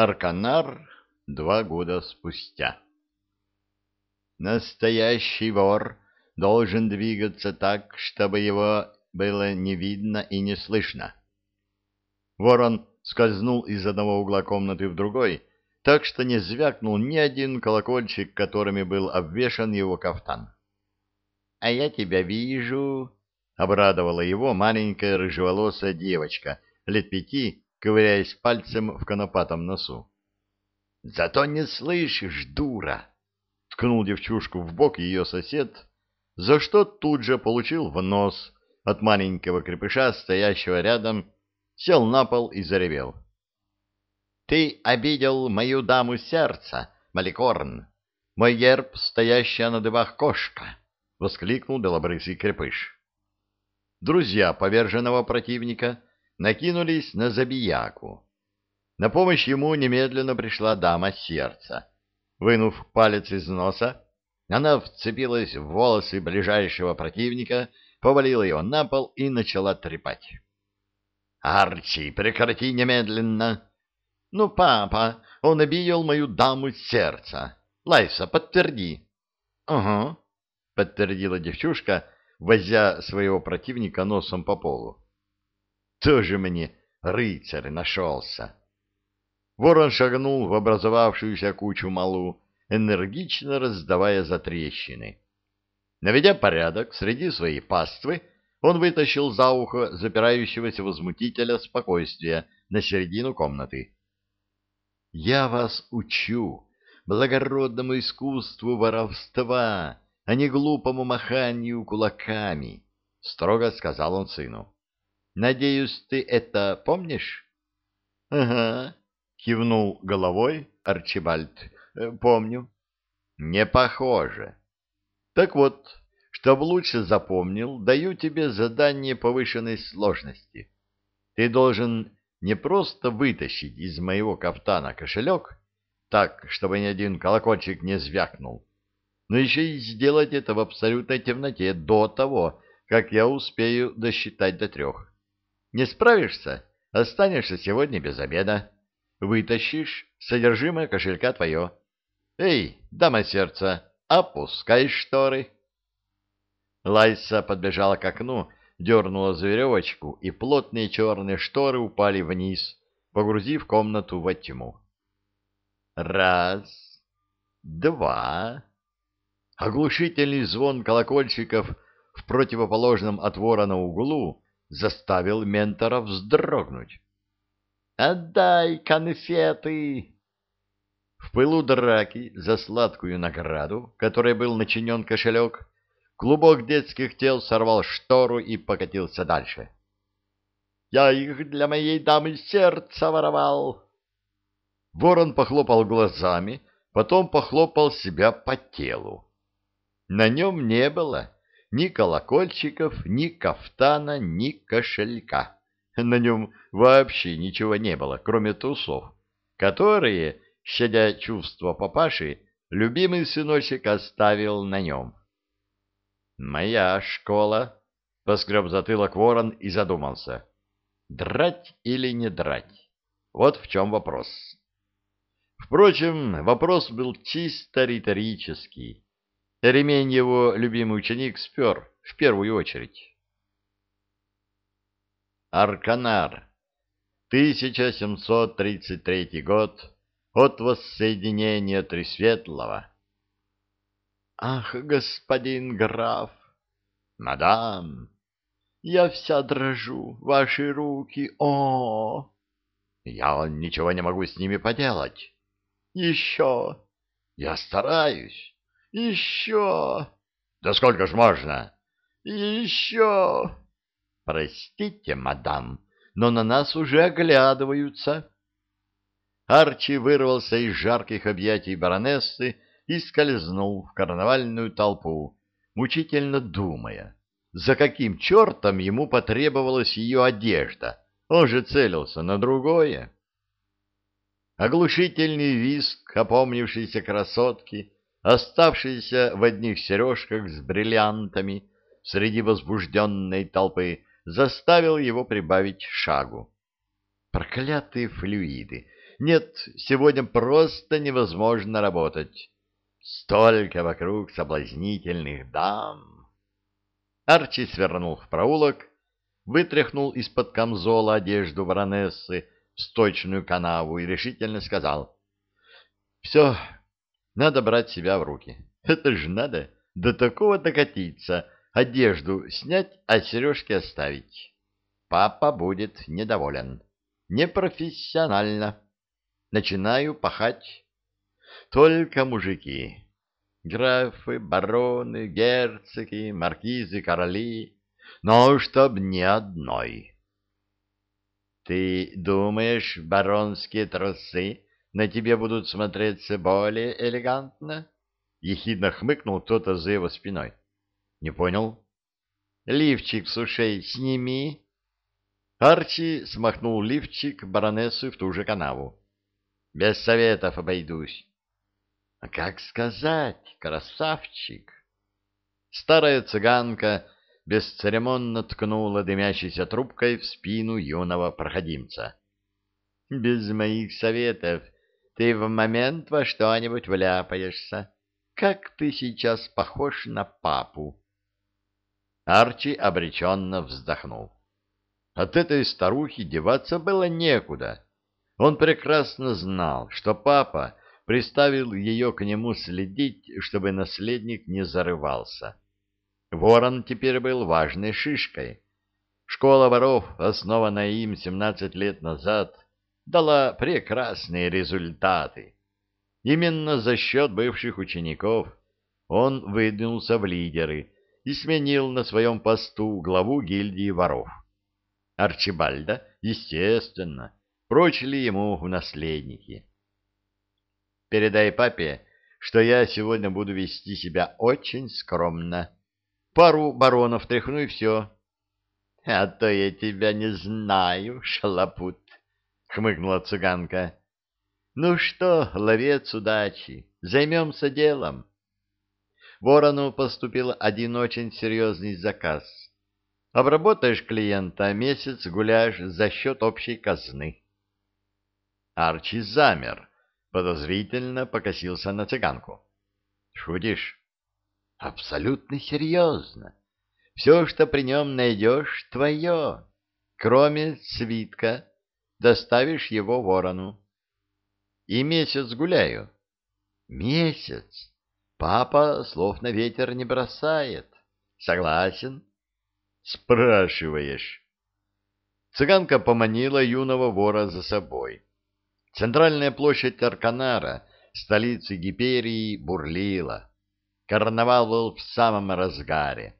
Арканар два года спустя. Настоящий вор должен двигаться так, чтобы его было не видно и не слышно. Ворон скользнул из одного угла комнаты в другой, так что не звякнул ни один колокольчик, которыми был обвешан его кафтан. — А я тебя вижу, — обрадовала его маленькая рыжеволосая девочка лет пяти, ковыряясь пальцем в конопатом носу. — Зато не слышишь, дура! — ткнул девчушку в бок ее сосед, за что тут же получил в нос от маленького крепыша, стоящего рядом, сел на пол и заревел. — Ты обидел мою даму сердца, Маликорн, мой герб, стоящая на дыбах кошка! — воскликнул белобрысый крепыш. Друзья поверженного противника накинулись на забияку. На помощь ему немедленно пришла дама сердца. Вынув палец из носа, она вцепилась в волосы ближайшего противника, повалила его на пол и начала трепать. «Арчи, прекрати немедленно!» «Ну, папа, он обидел мою даму сердца. Лайса, подтверди». «Угу», — подтвердила девчушка, возя своего противника носом по полу. «Тоже мне рыцарь нашелся». Ворон шагнул в образовавшуюся кучу малу, энергично раздавая затрещины. Наведя порядок среди своей паствы, он вытащил за ухо запирающегося возмутителя спокойствия на середину комнаты. — Я вас учу благородному искусству воровства, а не глупому маханию кулаками, — строго сказал он сыну. — Надеюсь, ты это помнишь? — Ага, — кивнул головой Арчибальд. Э, — Помню. — Не похоже. Так вот, чтобы лучше запомнил, даю тебе задание повышенной сложности. Ты должен не просто вытащить из моего кафтана кошелек, так, чтобы ни один колокольчик не звякнул, но еще и сделать это в абсолютной темноте до того, как я успею досчитать до трех. Не справишься, останешься сегодня без обеда. Вытащишь, содержимое кошелька твое. Эй, дама сердца, опускай шторы. Лайса подбежала к окну, дернула за веревочку, и плотные черные шторы упали вниз, погрузив комнату во тьму. Раз, два. Оглушительный звон колокольчиков в противоположном от ворона углу заставил ментора вздрогнуть. «Отдай конфеты!» В пылу драки за сладкую награду, которой был начинен кошелек, клубок детских тел сорвал штору и покатился дальше. «Я их для моей дамы сердца воровал!» Ворон похлопал глазами, потом похлопал себя по телу. На нем не было ни колокольчиков, ни кафтана, ни кошелька. На нем вообще ничего не было, кроме трусов, которые, щадя чувства папаши, любимый сыночек оставил на нем. «Моя школа», — поскреб затылок ворон и задумался. «Драть или не драть? Вот в чем вопрос». Впрочем, вопрос был чисто риторический. Ремень его любимый ученик спер в первую очередь. Арканар. 1733 год от воссоединения Тресветлого. Ах, господин граф! Мадам! Я вся дрожу, ваши руки, о! Я ничего не могу с ними поделать. Еще! Я стараюсь. Еще! Да сколько ж можно? Еще! Простите, мадам, но на нас уже оглядываются. Арчи вырвался из жарких объятий баронессы и скользнул в карнавальную толпу, мучительно думая, за каким чертом ему потребовалась ее одежда. Он же целился на другое. Оглушительный визг опомнившейся красотки, оставшейся в одних сережках с бриллиантами среди возбужденной толпы, заставил его прибавить шагу. Проклятые флюиды! Нет, сегодня просто невозможно работать. Столько вокруг соблазнительных дам. Арчи свернул в проулок, вытряхнул из-под камзола одежду баронессы в сточную канаву и решительно сказал. — Все, надо брать себя в руки. Это же надо до такого докатиться, одежду снять, а сережки оставить. Папа будет недоволен. Непрофессионально. Начинаю пахать. Только мужики. Графы, бароны, герцоги, маркизы, короли. Но чтоб ни одной. Ты думаешь, баронские трусы на тебе будут смотреться более элегантно? Ехидно хмыкнул кто-то за его спиной. Не понял? Лифчик с ушей сними. Арчи смахнул лифчик баронессу в ту же канаву. Без советов обойдусь. А как сказать, красавчик? Старая цыганка бесцеремонно ткнула дымящейся трубкой в спину юного проходимца. Без моих советов ты в момент во что-нибудь вляпаешься. Как ты сейчас похож на папу. Арчи обреченно вздохнул. От этой старухи деваться было некуда. Он прекрасно знал, что папа приставил ее к нему следить, чтобы наследник не зарывался. Ворон теперь был важной шишкой. Школа воров, основанная им 17 лет назад, дала прекрасные результаты. Именно за счет бывших учеников он выдвинулся в лидеры и сменил на своем посту главу гильдии воров. Арчибальда, естественно, прочили ему в наследники. Передай папе, что я сегодня буду вести себя очень скромно. Пару баронов тряхну и все. — А то я тебя не знаю, шалопут, — хмыкнула цыганка. — Ну что, ловец удачи, займемся делом. Ворону поступил один очень серьезный заказ — Обработаешь клиента, месяц гуляешь за счет общей казны. Арчи замер, подозрительно покосился на цыганку. Шутишь? Абсолютно серьезно. Все, что при нем найдешь, твое, кроме свитка. Доставишь его ворону. И месяц гуляю. Месяц. Папа слов на ветер не бросает. Согласен? Спрашиваешь. Цыганка поманила юного вора за собой. Центральная площадь Арканара, столицы Гиперии, бурлила. Карнавал был в самом разгаре.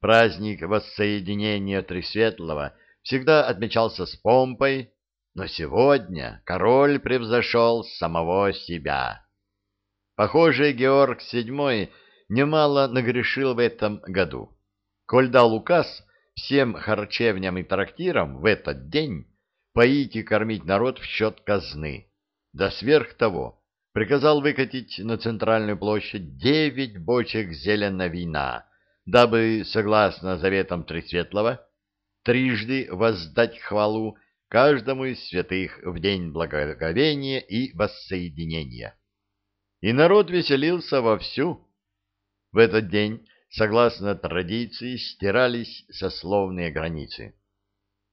Праздник воссоединения Тресветлого всегда отмечался с помпой, но сегодня король превзошел самого себя. Похоже, Георг VII немало нагрешил в этом году коль дал указ всем харчевням и трактирам в этот день поить и кормить народ в счет казны, да сверх того приказал выкатить на центральную площадь девять бочек зелена вина, дабы, согласно заветам Тресветлого, трижды воздать хвалу каждому из святых в день благоговения и воссоединения. И народ веселился вовсю. В этот день согласно традиции, стирались сословные границы.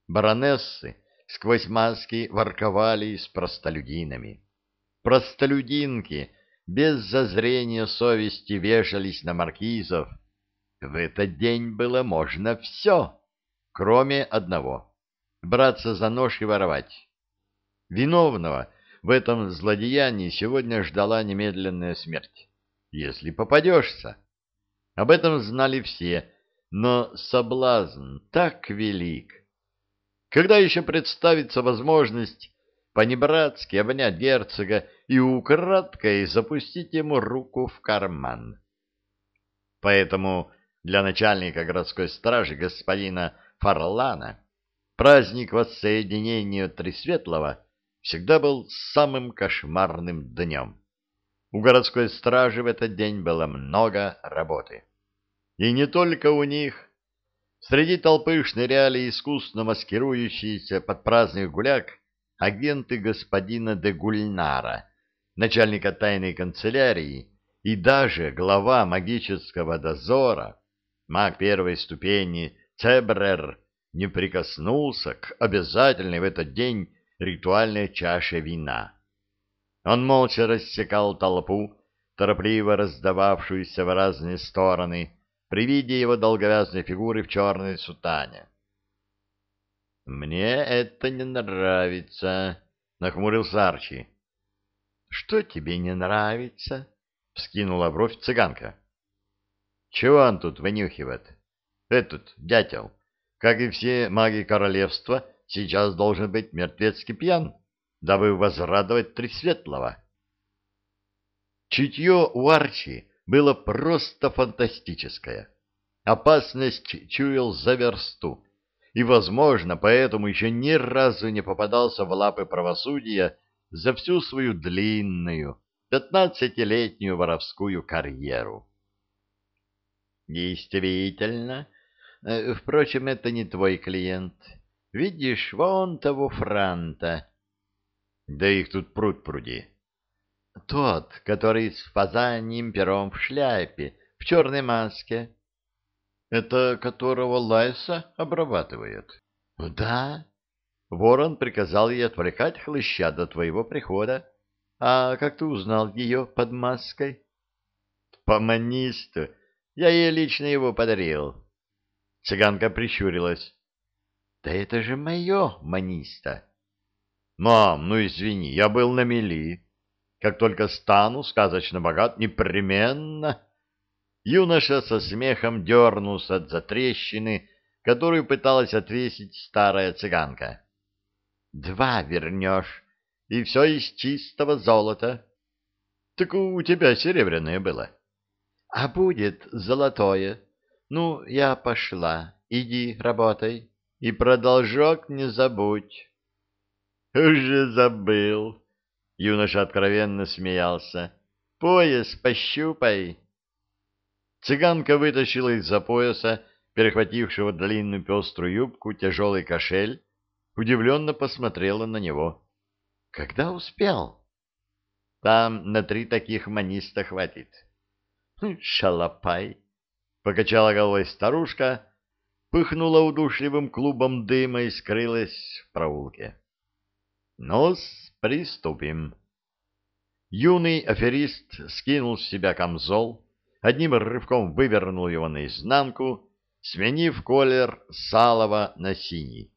Баронессы сквозь маски ворковали с простолюдинами. Простолюдинки без зазрения совести вешались на маркизов. В этот день было можно все, кроме одного — браться за нож и воровать. Виновного в этом злодеянии сегодня ждала немедленная смерть, если попадешься. Об этом знали все, но соблазн так велик. Когда еще представится возможность понебратски обнять герцога и украдкой запустить ему руку в карман? Поэтому для начальника городской стражи господина Фарлана праздник воссоединения Тресветлого всегда был самым кошмарным днем. У городской стражи в этот день было много работы. И не только у них. Среди толпы шныряли искусно маскирующиеся под праздных гуляк агенты господина де Гульнара, начальника тайной канцелярии и даже глава магического дозора, маг первой ступени Цебрер, не прикоснулся к обязательной в этот день ритуальной чаше вина. Он молча рассекал толпу, торопливо раздававшуюся в разные стороны, при виде его долговязной фигуры в черной сутане. «Мне это не нравится», — нахмурился Арчи. «Что тебе не нравится?» — вскинула бровь цыганка. «Чего он тут вынюхивает? Этот дятел, как и все маги королевства, сейчас должен быть мертвецки пьян, дабы возрадовать Тресветлого». Чутье у Арчи было просто фантастическое. Опасность чуял за версту, и, возможно, поэтому еще ни разу не попадался в лапы правосудия за всю свою длинную, пятнадцатилетнюю воровскую карьеру. Действительно. Э, впрочем, это не твой клиент. Видишь, вон того франта. Да их тут пруд пруди. Тот, который с фазаньим пером в шляпе, в черной маске. Это которого Лайса обрабатывает? Да. Ворон приказал ей отвлекать хлыща до твоего прихода. А как ты узнал ее под маской? По манисту. Я ей лично его подарил. Цыганка прищурилась. Да это же мое маниста. Мам, ну извини, я был на мели. Как только стану сказочно богат, непременно... Юноша со смехом дернулся от затрещины, которую пыталась отвесить старая цыганка. «Два вернешь, и все из чистого золота». «Так у тебя серебряное было». «А будет золотое. Ну, я пошла. Иди, работай. И продолжок не забудь». «Уже забыл». Юноша откровенно смеялся. «Пояс пощупай». Цыганка вытащила из-за пояса, перехватившего длинную пеструю юбку, тяжелый кошель, удивленно посмотрела на него. «Когда успел?» «Там на три таких маниста хватит». «Хм, «Шалопай!» — покачала головой старушка, пыхнула удушливым клубом дыма и скрылась в проулке. «Ну-с, приступим». Юный аферист скинул с себя камзол, одним рывком вывернул его наизнанку, сменив колер салого на синий.